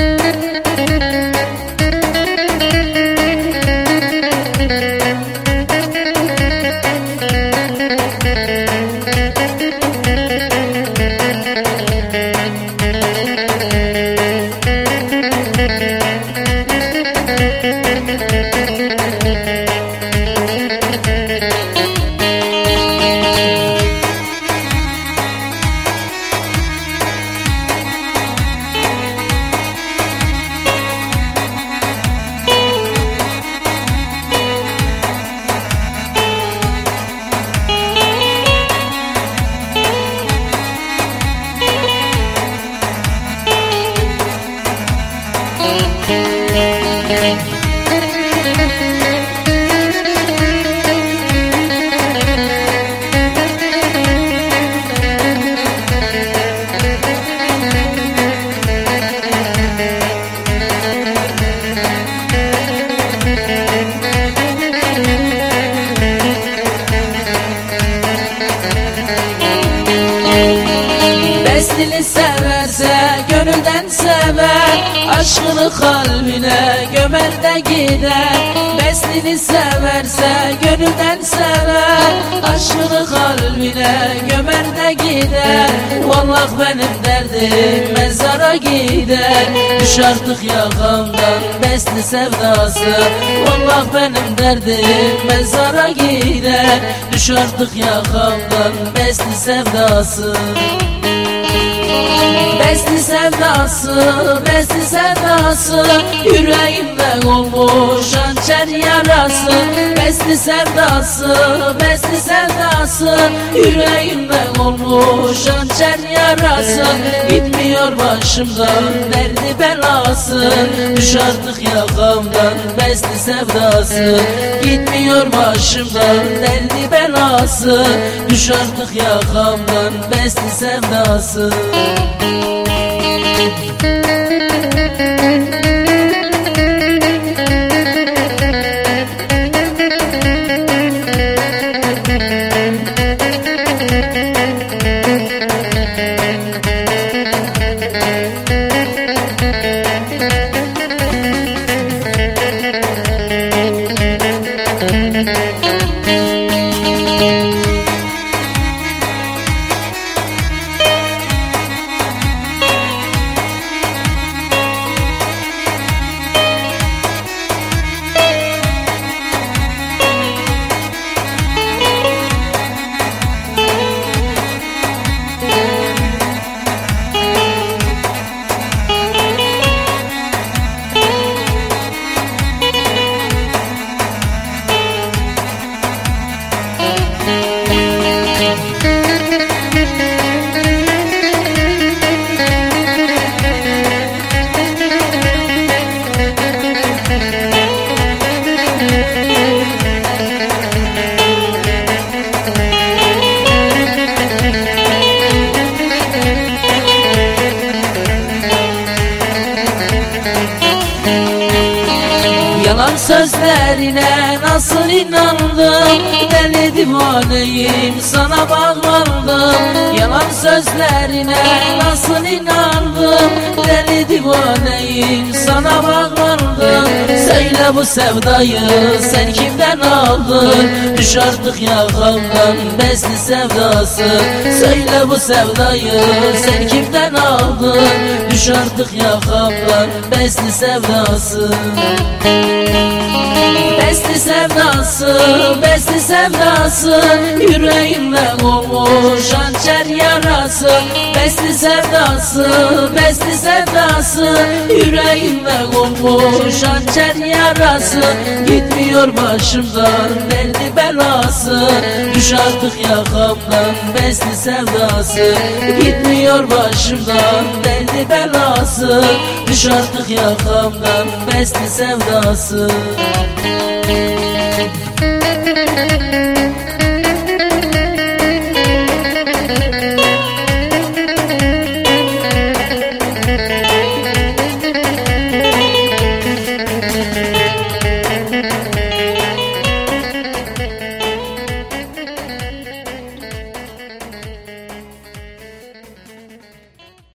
Música Beslini severse gönülden sever. Aşkını kalbine gömer de gider. Beslini severse gönülden sever. Aşkını kalbine gömer de gider. Vallahi benim derdim mezara gider. Düş artık yakamdan besli sevdası. Vallahi benim derdim mezara gider. Düş artık yakamdan besli sevdası Besli sevdası, besli sevdası. Yüreğimde olmuş hançer yarası Besli sevdası, besli sevdası. Yüreğimde olmuş hançer yarası. Gitmiyor başımdan derdi belası. Düş artık yakamdan besli sevdası. Gitmiyor başımdan derdi belası. Düş artık yakamdan besli sevdası. Yalan sözlerine nasıl inandım? Deli divaneyim sana bağlandım. Yalan sözlerine nasıl inandım? Deli divaneyim sana bağlandım Söyle bu sevdayı sen kimden aldın? Düş artık yakamdan besli sevdası. Söyle bu sevdayı sen kimden aldın? Düş artık yakamdan besli sevdası. Besli sevdası, besli sevdası. Yüreğimde olmuş hançer yarası. Besli sevdası, besli sevdası. Yüreğimde olmuş hançer yarası. Gitmiyor başımdan derdi belası. Düş artık yakamdan besli sevdası. Gitmiyor başımdan derdi belası. Düş artık yakamdan besli sevdası